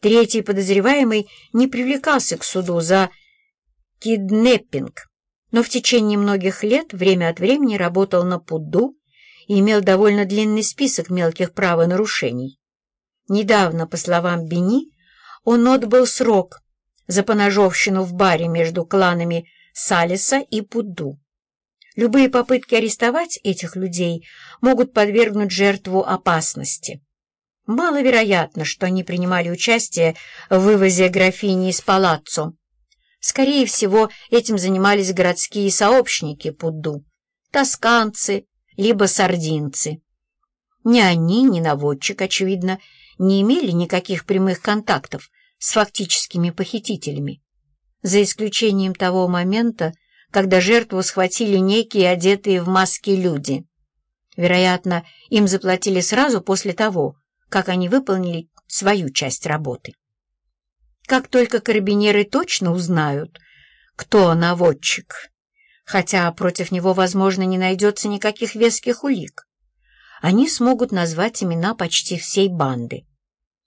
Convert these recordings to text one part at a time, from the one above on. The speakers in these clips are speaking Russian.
Третий подозреваемый не привлекался к суду за киднеппинг, но в течение многих лет время от времени работал на Пудду и имел довольно длинный список мелких правонарушений. Недавно, по словам Бени, он отбыл срок за поножовщину в баре между кланами Салиса и Пудду. Любые попытки арестовать этих людей могут подвергнуть жертву опасности. Маловероятно, что они принимали участие в вывозе графини из палаццо. Скорее всего, этим занимались городские сообщники Пудду, тосканцы, либо сардинцы. Ни они, ни наводчик, очевидно, не имели никаких прямых контактов с фактическими похитителями, за исключением того момента, когда жертву схватили некие одетые в маски люди. Вероятно, им заплатили сразу после того, как они выполнили свою часть работы. Как только карабинеры точно узнают, кто наводчик, хотя против него, возможно, не найдется никаких веских улик, они смогут назвать имена почти всей банды.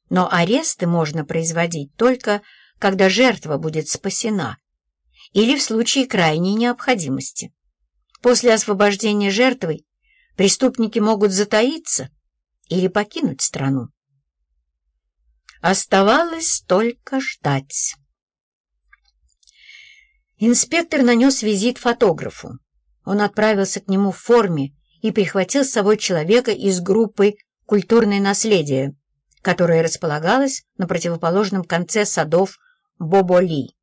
Но аресты можно производить только, когда жертва будет спасена, или в случае крайней необходимости. После освобождения жертвы преступники могут затаиться или покинуть страну. Оставалось только ждать. Инспектор нанес визит фотографу. Он отправился к нему в форме и прихватил с собой человека из группы «Культурное наследие», которая располагалась на противоположном конце садов Боболи.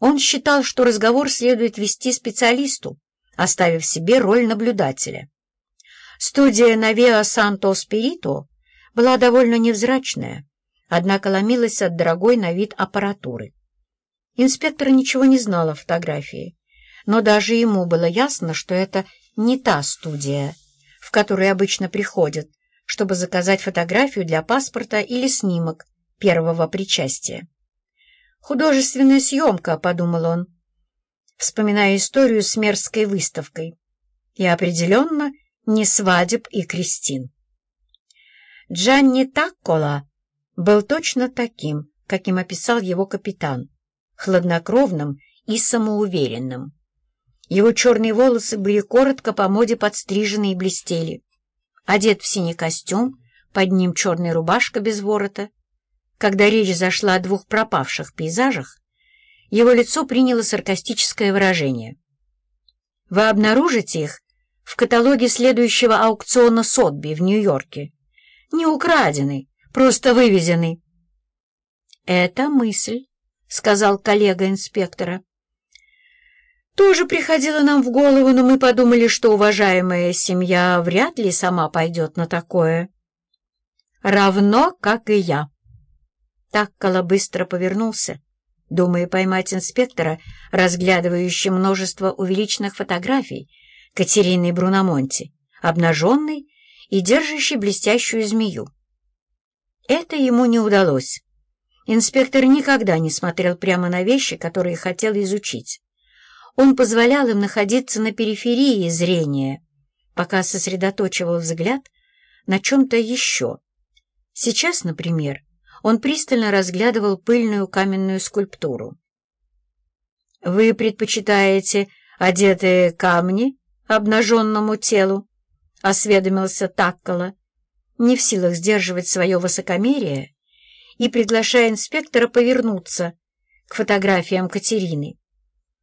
Он считал, что разговор следует вести специалисту, оставив себе роль наблюдателя. Студия «Навеа Санто Спирито» была довольно невзрачная, однако ломилась от дорогой на вид аппаратуры. Инспектор ничего не знал о фотографии, но даже ему было ясно, что это не та студия, в которую обычно приходят, чтобы заказать фотографию для паспорта или снимок первого причастия. «Художественная съемка», — подумал он, вспоминая историю с мерзкой выставкой. И определенно не свадеб и крестин. Джанни Таккола был точно таким, каким описал его капитан, хладнокровным и самоуверенным. Его черные волосы были коротко по моде подстрижены и блестели. Одет в синий костюм, под ним черная рубашка без ворота. Когда речь зашла о двух пропавших пейзажах, его лицо приняло саркастическое выражение. «Вы обнаружите их в каталоге следующего аукциона Сотби в Нью-Йорке. Не украденный, просто вывезенный. «Это мысль», — сказал коллега инспектора. «Тоже приходило нам в голову, но мы подумали, что уважаемая семья вряд ли сама пойдет на такое. Равно, как и я». Таккола быстро повернулся, думая поймать инспектора, разглядывающего множество увеличенных фотографий, Катериной Бруномонти, обнаженной и держащей блестящую змею. Это ему не удалось. Инспектор никогда не смотрел прямо на вещи, которые хотел изучить. Он позволял им находиться на периферии зрения, пока сосредоточивал взгляд на чем-то еще. Сейчас, например, он пристально разглядывал пыльную каменную скульптуру. «Вы предпочитаете одетые камни обнаженному телу?» — осведомился Таккола, не в силах сдерживать свое высокомерие и приглашая инспектора повернуться к фотографиям Катерины.